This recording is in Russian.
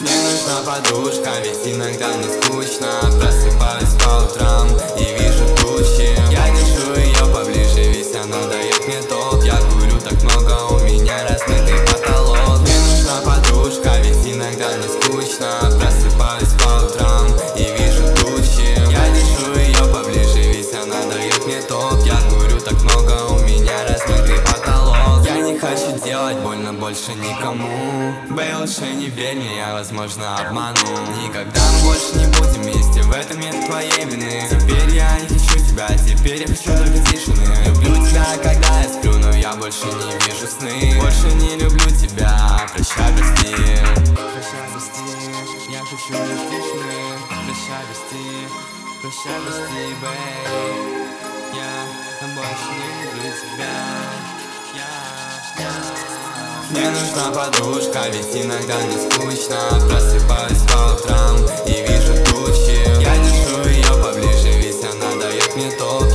Мне нужна подушка, ведь иногда мне скучно. Просыпаюсь по утрам и делать больно больше никому. Бэй, лучше не верь мне, я возможно обману. Никогда мы больше не будем вместе, в этом нет твоей вины. Теперь я не хочу тебя, теперь я хочу только тишины. Люблю тебя, когда я сплю, но я больше не вижу сны. Больше не люблю тебя, прощай, прости. Прощай, прости, я хочу лишь тишины. Прощай, прости, прощай, прости, бэй. Я больше не люблю тебя мне нужна подружка, ведь иногда не скучно. Просыпаюсь по утрам и вижу тучи. Я держу ее поближе, ведь она дает мне то